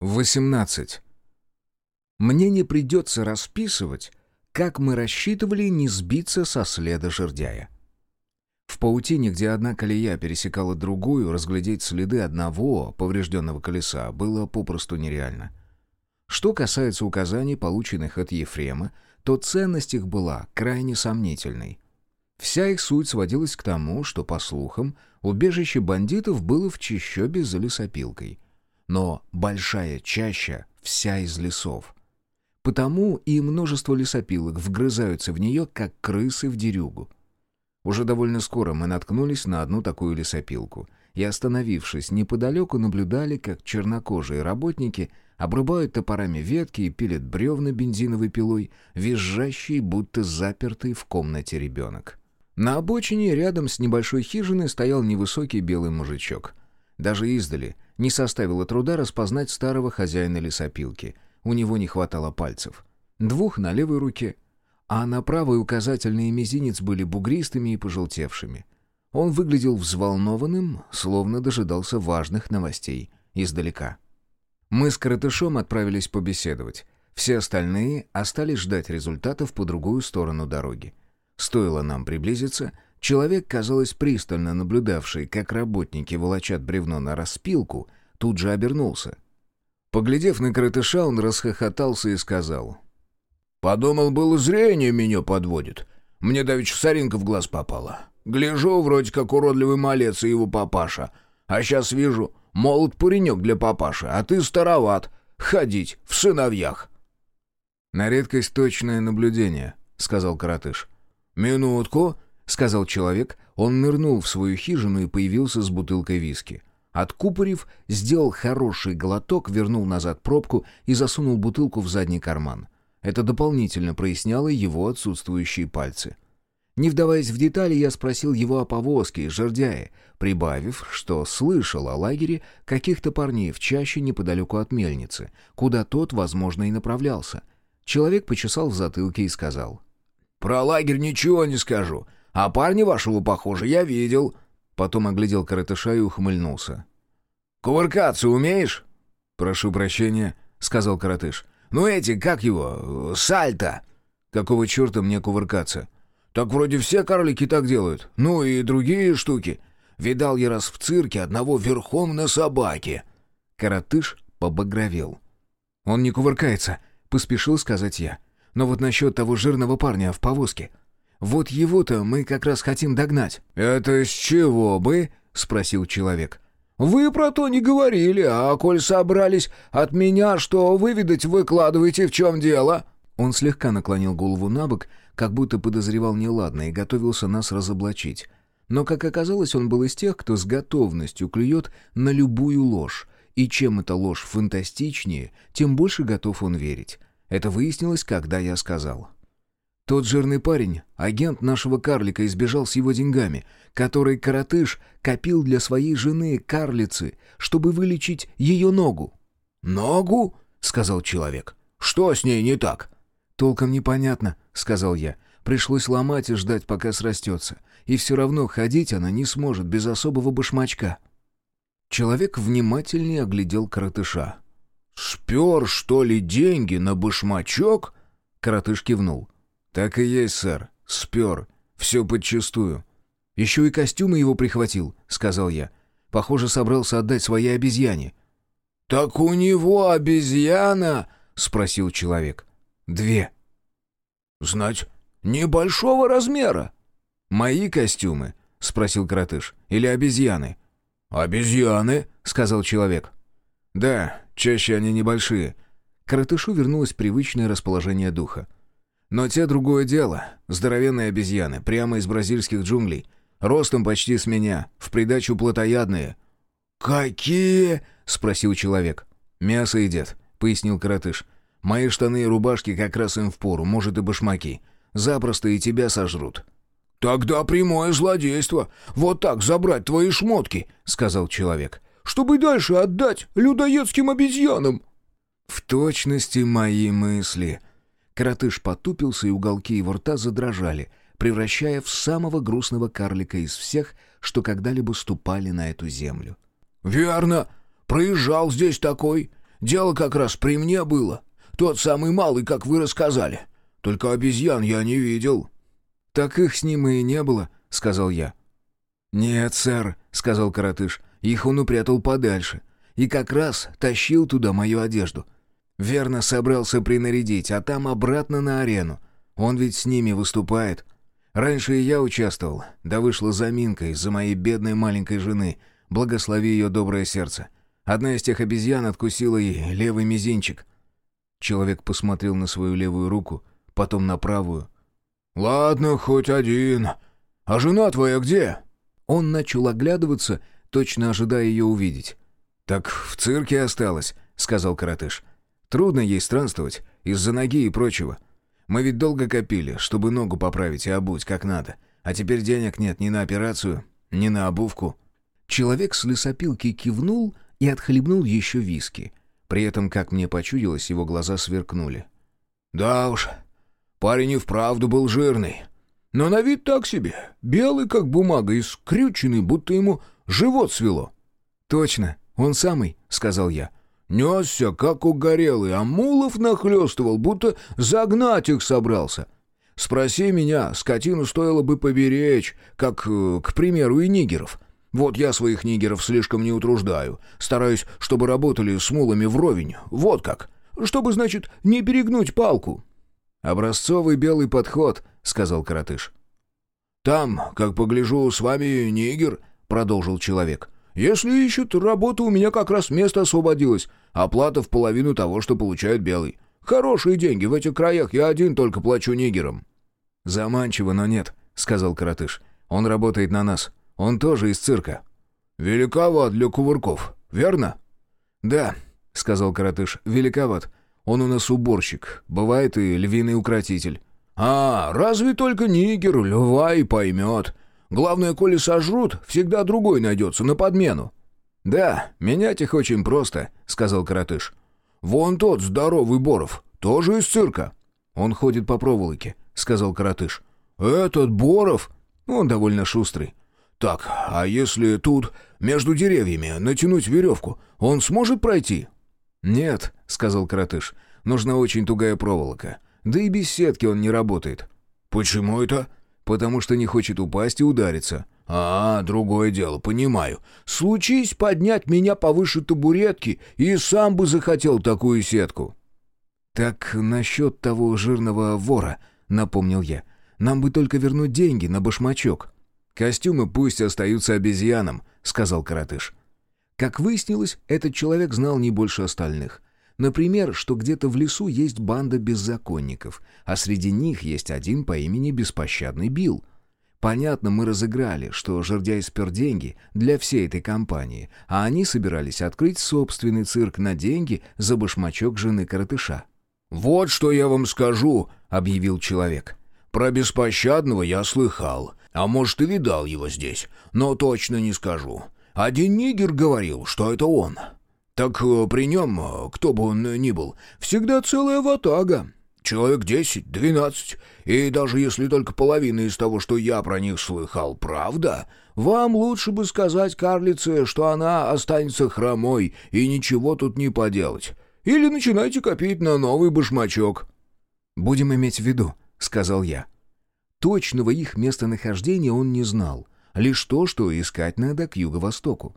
18. Мне не придется расписывать, как мы рассчитывали не сбиться со следа жердяя. В паутине, где одна колея пересекала другую, разглядеть следы одного поврежденного колеса было попросту нереально. Что касается указаний, полученных от Ефрема, то ценность их была крайне сомнительной. Вся их суть сводилась к тому, что, по слухам, убежище бандитов было в чащобе за лесопилкой — но большая чаща вся из лесов. Потому и множество лесопилок вгрызаются в нее, как крысы в дерюгу. Уже довольно скоро мы наткнулись на одну такую лесопилку и, остановившись неподалеку, наблюдали, как чернокожие работники обрубают топорами ветки и пилят бревна бензиновой пилой, визжащий, будто запертый в комнате ребенок. На обочине рядом с небольшой хижиной стоял невысокий белый мужичок. Даже издали — не составило труда распознать старого хозяина лесопилки. У него не хватало пальцев. Двух на левой руке, а на правой указательный и мизинец были бугристыми и пожелтевшими. Он выглядел взволнованным, словно дожидался важных новостей издалека. Мы с Коротышом отправились побеседовать. Все остальные остались ждать результатов по другую сторону дороги. Стоило нам приблизиться — Человек, казалось, пристально наблюдавший, как работники волочат бревно на распилку, тут же обернулся. Поглядев на коротыша, он расхохотался и сказал. «Подумал, было зрение меня подводит. Мне давеча соринка в глаз попала. Гляжу, вроде как уродливый малец и его папаша. А сейчас вижу, молод паренек для папаши, а ты староват. Ходить в сыновьях». «На редкость точное наблюдение», — сказал коротыш. «Минутку», — сказал человек. Он нырнул в свою хижину и появился с бутылкой виски. Откупорив, сделал хороший глоток, вернул назад пробку и засунул бутылку в задний карман. Это дополнительно проясняло его отсутствующие пальцы. Не вдаваясь в детали, я спросил его о повозке и жердяе, прибавив, что слышал о лагере каких-то парней в чаще неподалеку от мельницы, куда тот, возможно, и направлялся. Человек почесал в затылке и сказал. «Про лагерь ничего не скажу. А парня вашего, похоже, я видел». Потом оглядел коротыша и ухмыльнулся. «Кувыркаться умеешь?» «Прошу прощения», — сказал коротыш. «Ну эти, как его, сальто?» «Какого черта мне кувыркаться?» «Так вроде все карлики так делают. Ну и другие штуки. Видал я раз в цирке одного верхом на собаке». Коротыш побагровел. «Он не кувыркается», — поспешил сказать я. «Но вот насчет того жирного парня в повозке. Вот его-то мы как раз хотим догнать». «Это с чего бы?» — спросил человек. «Вы про то не говорили, а коль собрались от меня, что выведать выкладываете, в чем дело?» Он слегка наклонил голову на бок, как будто подозревал неладно и готовился нас разоблачить. Но, как оказалось, он был из тех, кто с готовностью клюет на любую ложь, и чем эта ложь фантастичнее, тем больше готов он верить. Это выяснилось, когда я сказал. Тот жирный парень, агент нашего карлика, избежал с его деньгами, который коротыш копил для своей жены, карлицы, чтобы вылечить ее ногу. «Ногу?» — сказал человек. «Что с ней не так?» «Толком непонятно», — сказал я. «Пришлось ломать и ждать, пока срастется. И все равно ходить она не сможет без особого башмачка». Человек внимательнее оглядел коротыша. «Спер, что ли, деньги на башмачок?» Коротыш кивнул. «Так и есть, сэр. Спер. Все подчистую». «Еще и костюмы его прихватил», — сказал я. «Похоже, собрался отдать своей обезьяне». «Так у него обезьяна?» — спросил человек. «Две». «Знать, небольшого размера». «Мои костюмы?» — спросил Кратыш. «Или обезьяны?» «Обезьяны», — сказал человек. «Да, чаще они небольшие». Коротышу вернулось привычное расположение духа. Но те другое дело. Здоровенные обезьяны, прямо из бразильских джунглей. Ростом почти с меня, в придачу плотоядные. «Какие?» — спросил человек. «Мясо едят», — пояснил коротыш. «Мои штаны и рубашки как раз им впору, может и башмаки. Запросто и тебя сожрут». «Тогда прямое злодейство. Вот так забрать твои шмотки», — сказал человек. «Чтобы дальше отдать людоедским обезьянам». «В точности мои мысли», Коротыш потупился, и уголки его рта задрожали, превращая в самого грустного карлика из всех, что когда-либо ступали на эту землю. «Верно! Проезжал здесь такой. Дело как раз при мне было. Тот самый малый, как вы рассказали. Только обезьян я не видел». «Так их с ним и не было», — сказал я. «Нет, сэр», — сказал коротыш, — «их он упрятал подальше. И как раз тащил туда мою одежду. Верно собрался принарядить, а там обратно на арену. Он ведь с ними выступает. Раньше и я участвовал, да вышла заминка из-за моей бедной маленькой жены. Благослови ее доброе сердце. Одна из тех обезьян откусила ей левый мизинчик. Человек посмотрел на свою левую руку, потом на правую. «Ладно, хоть один. А жена твоя где?» Он начал оглядываться, точно ожидая ее увидеть. «Так в цирке осталось», — сказал коротыш. «Трудно ей странствовать, из-за ноги и прочего. Мы ведь долго копили, чтобы ногу поправить и обуть как надо. А теперь денег нет ни на операцию, ни на обувку». Человек с лесопилки кивнул и отхлебнул еще виски. При этом, как мне почудилось, его глаза сверкнули. «Да уж, парень и вправду был жирный. Но на вид так себе, белый как бумага и скрюченный, будто ему живот свело». «Точно, он самый», — сказал я. Несся, как угорелый, а мулов нахлестывал, будто загнать их собрался. Спроси меня, скотину стоило бы поберечь, как, э, к примеру, и нигеров. Вот я своих нигеров слишком не утруждаю. Стараюсь, чтобы работали с мулами вровень. Вот как. Чтобы, значит, не перегнуть палку». «Образцовый белый подход», — сказал коротыш. «Там, как погляжу, с вами нигер», — продолжил человек. Если ищут работу, у меня как раз место освободилось. Оплата в половину того, что получает белый. Хорошие деньги, в этих краях я один только плачу нигерам». «Заманчиво, но нет», — сказал Коротыш. «Он работает на нас. Он тоже из цирка». «Великоват для кувырков, верно?» «Да», — сказал Коротыш, — «великоват. Он у нас уборщик. Бывает и львиный укротитель». «А, разве только нигер льва и поймет. Главное, коли сожрут, всегда другой найдется на подмену». «Да, менять их очень просто», — сказал Каратыш. «Вон тот здоровый Боров, тоже из цирка». «Он ходит по проволоке», — сказал Каратыш. «Этот Боров?» «Он довольно шустрый». «Так, а если тут, между деревьями, натянуть веревку, он сможет пройти?» «Нет», — сказал Каратыш. «Нужна очень тугая проволока. Да и без сетки он не работает». «Почему это?» Потому что не хочет упасть и удариться. «А, другое дело, понимаю. Случись поднять меня повыше табуретки, и сам бы захотел такую сетку». «Так насчет того жирного вора», — напомнил я. «Нам бы только вернуть деньги на башмачок». «Костюмы пусть остаются обезьянам», — сказал коротыш. Как выяснилось, этот человек знал не больше остальных. Например, что где-то в лесу есть банда беззаконников, а среди них есть один по имени Беспощадный Билл. Понятно, мы разыграли, что жердяй спер деньги для всей этой компании, а они собирались открыть собственный цирк на деньги за башмачок жены коротыша. «Вот что я вам скажу», — объявил человек. «Про беспощадного я слыхал, а может и видал его здесь, но точно не скажу. Один нигер говорил, что это он. Так э, при нем, э, кто бы он ни был, всегда целая ватага. Человек десять, двенадцать. И даже если только половина из того, что я про них слыхал, правда, вам лучше бы сказать карлице, что она останется хромой, и ничего тут не поделать. Или начинайте копить на новый башмачок». «Будем иметь в виду», — сказал я. Точного их местонахождения он не знал, лишь то, что искать надо к юго-востоку.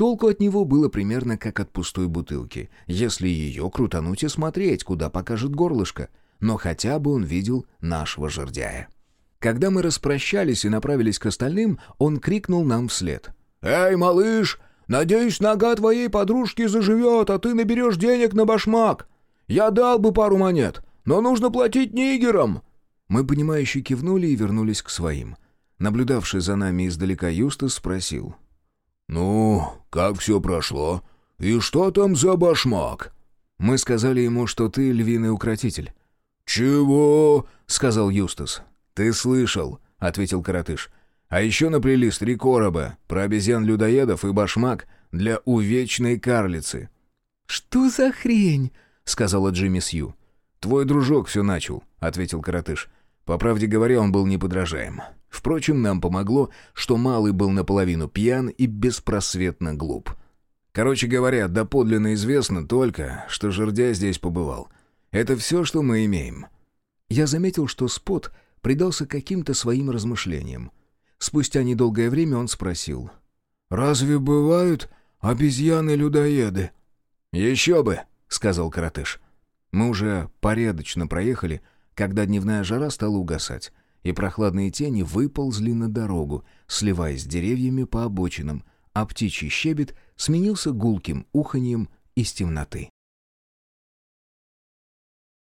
Толку от него было примерно как от пустой бутылки, если ее крутануть и смотреть, куда покажет горлышко. Но хотя бы он видел нашего жердяя. Когда мы распрощались и направились к остальным, он крикнул нам вслед. «Эй, малыш, надеюсь, нога твоей подружки заживет, а ты наберешь денег на башмак. Я дал бы пару монет, но нужно платить нигерам». Мы, понимающе кивнули и вернулись к своим. Наблюдавший за нами издалека Юстас спросил. «Ну, как все прошло? И что там за башмак?» Мы сказали ему, что ты львиный укротитель. «Чего?» — сказал Юстас. «Ты слышал», — ответил Каратыш. «А еще наплели три короба про обезьян-людоедов и башмак для увечной карлицы». «Что за хрень?» — сказала Джимми Сью. «Твой дружок все начал», — ответил Каратыш. По правде говоря, он был неподражаем. Впрочем, нам помогло, что малый был наполовину пьян и беспросветно глуп. Короче говоря, доподлинно известно только, что жердяй здесь побывал. Это все, что мы имеем». Я заметил, что Спот предался каким-то своим размышлениям. Спустя недолгое время он спросил. «Разве бывают обезьяны-людоеды?» «Еще бы», — сказал Каратыш. Мы уже порядочно проехали, когда дневная жара стала угасать, и прохладные тени выползли на дорогу, сливаясь с деревьями по обочинам, а птичий щебет сменился гулким уханьем из темноты.